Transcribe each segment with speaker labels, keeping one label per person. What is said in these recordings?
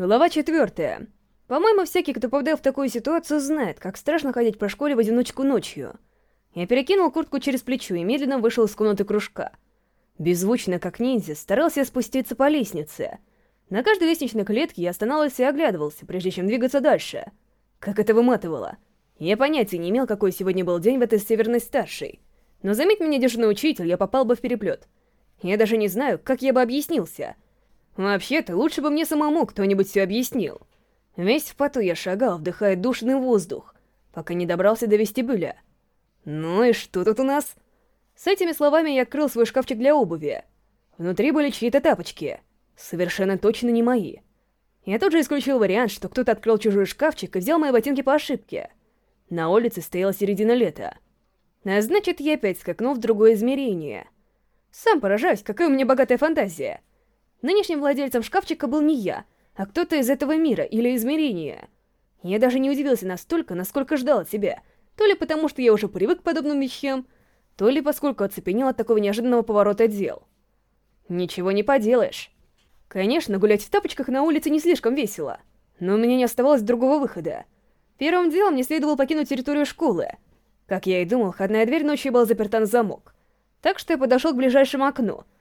Speaker 1: Глава четвертая. По-моему, всякий, кто попадал в такую ситуацию, знает, как страшно ходить по школе в одиночку ночью. Я перекинул куртку через плечо и медленно вышел из комнаты кружка. Беззвучно, как ниндзя, старался спуститься по лестнице. На каждой лестничной клетке я останавливался и оглядывался, прежде чем двигаться дальше. Как это выматывало. Я понятия не имел, какой сегодня был день в этой северной старшей. Но заметь меня, дежурный учитель, я попал бы в переплет. Я даже не знаю, как я бы объяснился — Вообще-то, лучше бы мне самому кто-нибудь все объяснил. Весь в поту я шагал, вдыхая душный воздух, пока не добрался до вестибюля. Ну и что тут у нас? С этими словами я открыл свой шкафчик для обуви. Внутри были чьи-то тапочки. Совершенно точно не мои. Я тут же исключил вариант, что кто-то открыл чужой шкафчик и взял мои ботинки по ошибке. На улице стояла середина лета. А значит, я опять скакнул в другое измерение. Сам поражаюсь, какая у меня богатая фантазия. Нынешним владельцем шкафчика был не я, а кто-то из этого мира или измерения. Я даже не удивился настолько, насколько ждал от себя, то ли потому, что я уже привык к подобным вещам, то ли поскольку оцепенел от такого неожиданного поворота дел. Ничего не поделаешь. Конечно, гулять в тапочках на улице не слишком весело, но у меня не оставалось другого выхода. Первым делом мне следовало покинуть территорию школы. Как я и думал, входная дверь ночью была заперта на замок. Так что я подошел к ближайшему окну —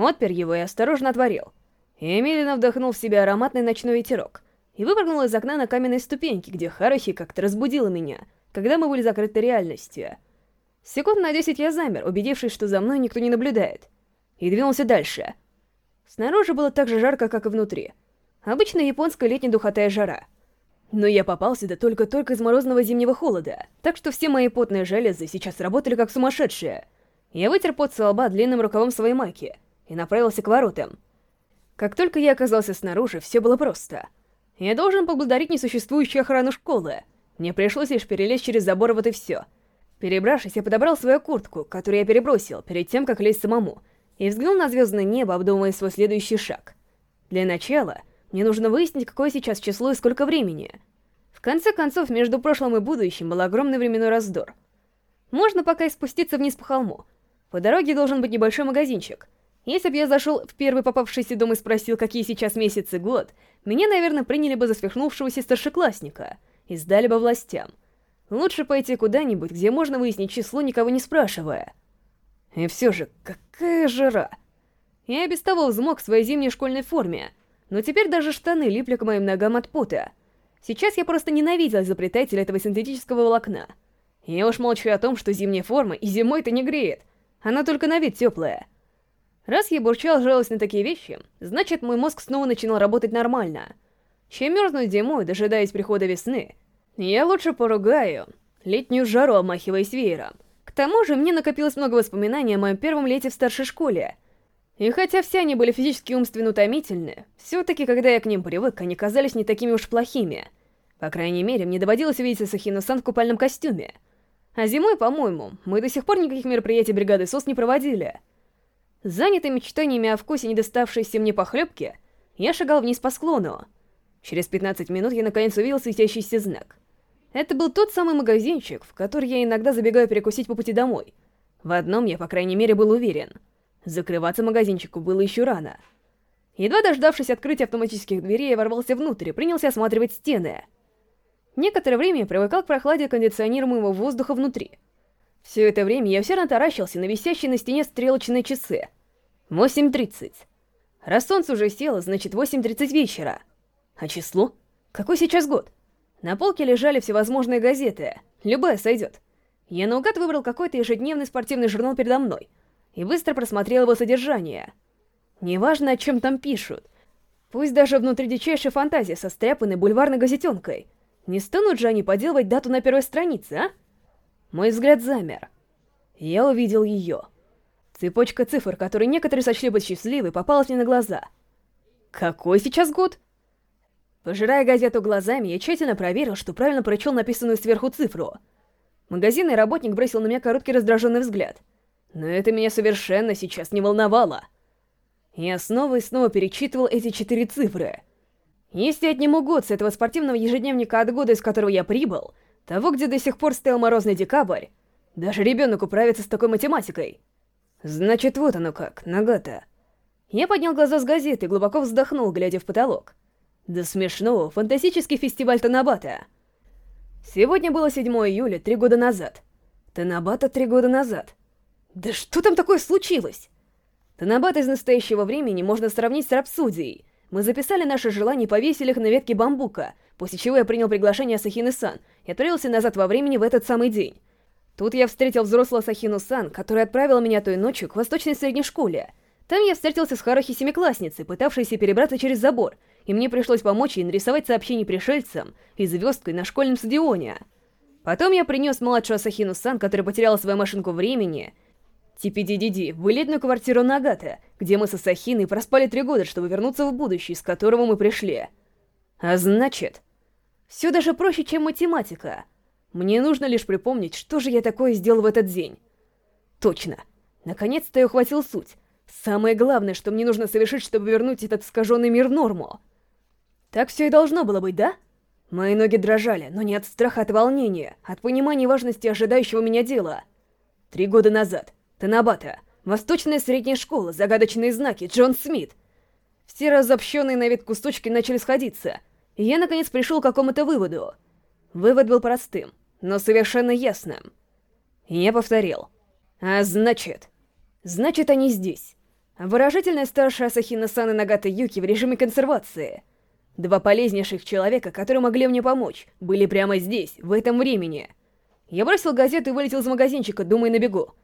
Speaker 1: Отпер его и осторожно отворил. Медленно вдохнул в себя ароматный ночной ветерок и выпрыгнул из окна на каменной ступеньке, где Харухи как-то разбудила меня, когда мы были закрыты реальностью. Секунд на десять я замер, убедившись, что за мной никто не наблюдает, и двинулся дальше. Снаружи было так же жарко, как и внутри. Обычная японская летняя духотая жара. Но я попал сюда только-только из морозного зимнего холода, так что все мои потные железы сейчас работали как сумасшедшие. Я вытер пот со лба длинным рукавом своей майки — и направился к воротам. Как только я оказался снаружи, все было просто. Я должен поблагодарить несуществующую охрану школы. Мне пришлось лишь перелезть через забор, вот и все. Перебравшись, я подобрал свою куртку, которую я перебросил, перед тем, как лезть самому, и взглянул на звездное небо, обдумывая свой следующий шаг. Для начала, мне нужно выяснить, какое сейчас число и сколько времени. В конце концов, между прошлым и будущим был огромный временной раздор. Можно пока и спуститься вниз по холму. По дороге должен быть небольшой магазинчик — если бы я зашел в первый попавшийся дом и спросил, какие сейчас месяцы год, меня, наверное, приняли бы за свихнувшегося старшеклассника и сдали бы властям. Лучше пойти куда-нибудь, где можно выяснить число, никого не спрашивая. И все же, какая жара! Я без того взмок в своей зимней школьной форме, но теперь даже штаны липли к моим ногам от пота. Сейчас я просто ненавидел изобретателя этого синтетического волокна. Я уж молчу о том, что зимняя форма и зимой-то не греет. Она только на вид теплая. Раз я бурчал, жалуясь на такие вещи, значит, мой мозг снова начинал работать нормально. Чем мерзнуть зимой, дожидаясь прихода весны, я лучше поругаю летнюю жару, обмахиваясь веером. К тому же, мне накопилось много воспоминаний о моем первом лете в старшей школе. И хотя все они были физически и умственно утомительны, все-таки, когда я к ним привык, они казались не такими уж плохими. По крайней мере, мне доводилось видеть Асахино-сан в купальном костюме. А зимой, по-моему, мы до сих пор никаких мероприятий бригады СОС не проводили. Занятый мечтаниями о вкусе недоставшейся мне похлебки, я шагал вниз по склону. Через 15 минут я наконец увидел светящийся знак. Это был тот самый магазинчик, в который я иногда забегаю перекусить по пути домой. В одном я, по крайней мере, был уверен. Закрываться магазинчику было еще рано. Едва дождавшись открытия автоматических дверей, я ворвался внутрь и принялся осматривать стены. Некоторое время я привыкал к прохладе кондиционируемого воздуха внутри — все это время я все равно таращился на висящие на стене стрелочные часы. 8.30. Раз солнце уже село, значит 8.30 вечера. А число? Какой сейчас год? На полке лежали всевозможные газеты. Любая сойдет. Я наугад выбрал какой-то ежедневный спортивный журнал передо мной и быстро просмотрел его содержание. Неважно, о чем там пишут. Пусть даже внутри дичайшей фантазии со стряпанной бульварной газетенкой. Не станут же они поделывать дату на первой странице, а? Мой взгляд замер. Я увидел ее. Цепочка цифр, которые некоторые сочли бы счастливой, попалась мне на глаза. Какой сейчас год? Пожирая газету глазами, я тщательно проверил, что правильно прочел написанную сверху цифру. Магазинный работник бросил на меня короткий раздраженный взгляд. Но это меня совершенно сейчас не волновало. Я снова и снова перечитывал эти четыре цифры. Если отниму год с этого спортивного ежедневника от года, из которого я прибыл, того, где до сих пор стоял морозный декабрь, даже ребенок управится с такой математикой. Значит, вот оно как, Нагата. Я поднял глаза с газеты и глубоко вздохнул, глядя в потолок. До смешного фантастический фестиваль Танабата. Сегодня было 7 июля, три года назад. Танабата три года назад. Да что там такое случилось? Танабата из настоящего времени можно сравнить с рапсудией. Мы записали наши желания и повесили их на ветке бамбука, после чего я принял приглашение Асахины-сан и отправился назад во времени в этот самый день. Тут я встретил взрослого Асахину-сан, который отправила меня той ночью к восточной средней школе. Там я встретился с Харахи семиклассницей, пытавшейся перебраться через забор, и мне пришлось помочь ей нарисовать сообщение пришельцам и звездкой на школьном стадионе. Потом я принес младшую Асахину-сан, которая потеряла свою машинку времени, TPDDD, в элитную квартиру Нагата, где мы с Асахиной проспали три года, чтобы вернуться в будущее, с которого мы пришли. А значит, все даже проще, чем математика. Мне нужно лишь припомнить, что же я такое сделал в этот день. Точно. Наконец-то я ухватил суть. Самое главное, что мне нужно совершить, чтобы вернуть этот искаженный мир в норму. Так все и должно было быть, да? Мои ноги дрожали, но не от страха, от волнения, от понимания важности ожидающего меня дела. Три года назад. Танабата. Восточная средняя школа, загадочные знаки, Джон Смит. Все разобщенные на вид кусочки начали сходиться, я наконец пришел к какому-то выводу. Вывод был простым, но совершенно ясным. Я повторил. А значит... Значит, они здесь. Выражительная старшая Асахина-сан и Нагата Юки в режиме консервации. Два полезнейших человека, которые могли мне помочь, были прямо здесь, в этом времени. Я бросил газету и вылетел из магазинчика, думая на бегу.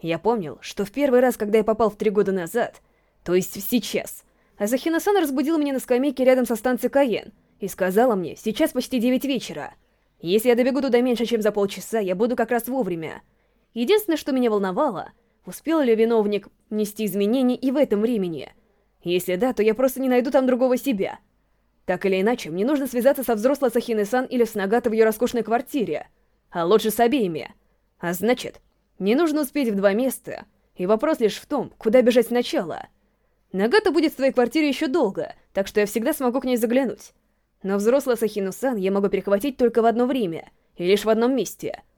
Speaker 1: Я помнил, что в первый раз, когда я попал в три года назад, то есть сейчас, Асахина-сан разбудила меня на скамейке рядом со станцией Каен и сказала мне, сейчас почти девять вечера. Если я добегу туда меньше, чем за полчаса, я буду как раз вовремя. Единственное, что меня волновало, Успел ли виновник нести изменения и в этом времени? Если да, то я просто не найду там другого себя. Так или иначе, мне нужно связаться со взрослой Сахиной-сан или с Нагата в ее роскошной квартире. А лучше с обеими. А значит, не нужно успеть в два места. И вопрос лишь в том, куда бежать сначала. Нагата будет в твоей квартире еще долго, так что я всегда смогу к ней заглянуть. Но взрослая Сахину-сан я могу перехватить только в одно время, и лишь в одном месте —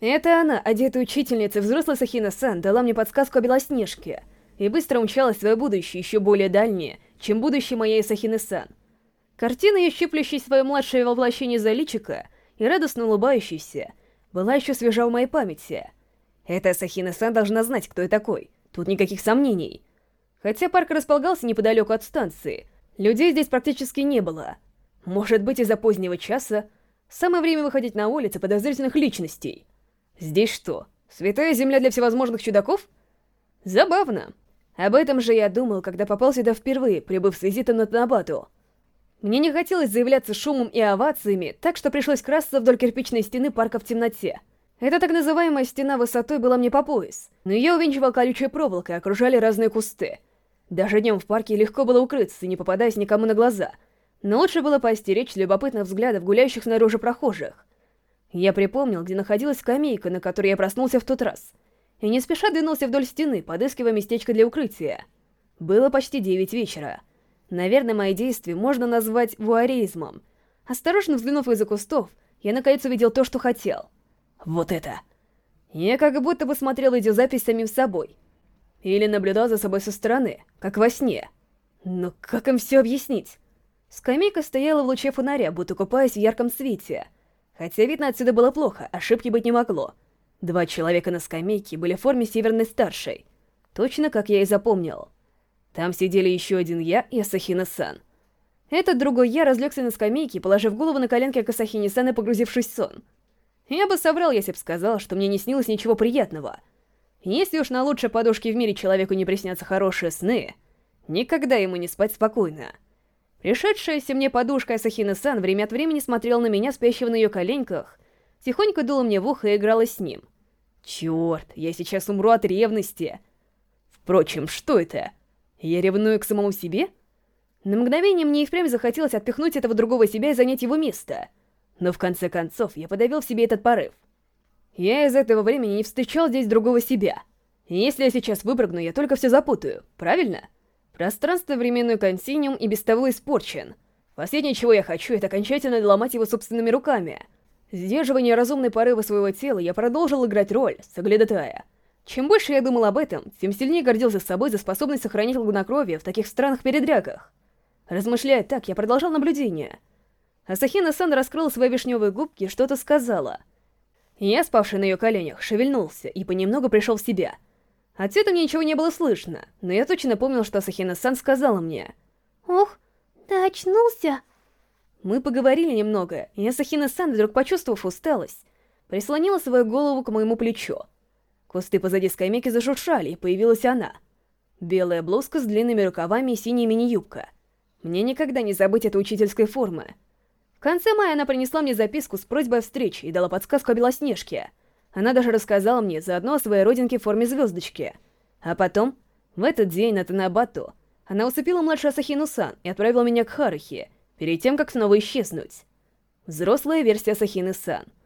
Speaker 1: это она, одетая учительница, взрослая Сахина-сан, дала мне подсказку о Белоснежке и быстро умчалась в свое будущее, еще более дальнее, чем будущее моей Сахины-сан. Картина ее щиплющей свое младшее воплощение за личика и радостно улыбающейся была еще свежа в моей памяти. Эта Сахина-сан должна знать, кто я такой, тут никаких сомнений. Хотя парк располагался неподалеку от станции, людей здесь практически не было. Может быть, из-за позднего часа самое время выходить на улицы подозрительных личностей — Здесь что, святая земля для всевозможных чудаков? Забавно. Об этом же я думал, когда попал сюда впервые, прибыв с визитом на Танабату. Мне не хотелось заявляться шумом и овациями, так что пришлось красться вдоль кирпичной стены парка в темноте. Эта так называемая стена высотой была мне по пояс, но ее увенчивал колючей проволокой, окружали разные кусты. Даже днем в парке легко было укрыться, не попадаясь никому на глаза. Но лучше было поостеречь любопытных взглядов гуляющих снаружи прохожих. Я припомнил, где находилась скамейка, на которой я проснулся в тот раз, и не спеша двинулся вдоль стены, подыскивая местечко для укрытия. Было почти девять вечера. Наверное, мои действия можно назвать вуаризмом. Осторожно взглянув из-за кустов, я наконец увидел то, что хотел. Вот это. Я как будто бы смотрел видеозапись самим собой. Или наблюдал за собой со стороны, как во сне. Но как им все объяснить? Скамейка стояла в луче фонаря, будто купаясь в ярком свете — Хотя видно отсюда было плохо, ошибки быть не могло. Два человека на скамейке были в форме Северной Старшей. Точно как я и запомнил. Там сидели еще один я и Асахина-сан. Этот другой я разлегся на скамейке, положив голову на коленки к Асахине-сан и погрузившись в сон. Я бы соврал, если бы сказал, что мне не снилось ничего приятного. Если уж на лучшей подушке в мире человеку не приснятся хорошие сны, никогда ему не спать спокойно. Пришедшаяся мне подушка Асахина-сан время от времени смотрела на меня, спящего на ее коленках, тихонько дула мне в ухо и играла с ним. Черт, я сейчас умру от ревности. Впрочем, что это? Я ревную к самому себе? На мгновение мне и впрямь захотелось отпихнуть этого другого себя и занять его место. Но в конце концов я подавил в себе этот порыв. Я из этого времени не встречал здесь другого себя. если я сейчас выпрыгну, я только все запутаю, правильно? Пространство-временной континуум и без того испорчен. Последнее, чего я хочу, это окончательно доломать его собственными руками. Сдерживание разумной порывы своего тела, я продолжил играть роль, соглядатая. Чем больше я думал об этом, тем сильнее гордился собой за способность сохранить лгунокровие в таких странных передрягах. Размышляя так, я продолжал наблюдение. Асахина-сан раскрыла свои вишневые губки и что-то сказала. Я, спавший на ее коленях, шевельнулся и понемногу пришел в себя. Отсюда мне ничего не было слышно, но я точно помнил, что Асахина-сан сказала мне.
Speaker 2: «Ох, ты очнулся?»
Speaker 1: Мы поговорили немного, и Асахина-сан, вдруг почувствовав усталость, прислонила свою голову к моему плечу. Кусты позади скамейки зашуршали, и появилась она. Белая блузка с длинными рукавами и синяя мини-юбка. Мне никогда не забыть эту учительской формы. В конце мая она принесла мне записку с просьбой о встрече и дала подсказку о Белоснежке. Она даже рассказала мне заодно о своей родинке в форме звездочки. А потом, в этот день на Танабату, она усыпила младшую Асахину-сан и отправила меня к Харухи, перед тем, как снова исчезнуть. Взрослая версия Асахины-сан —